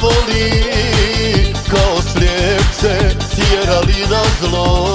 voli Kao slijepce tjerali na zlo.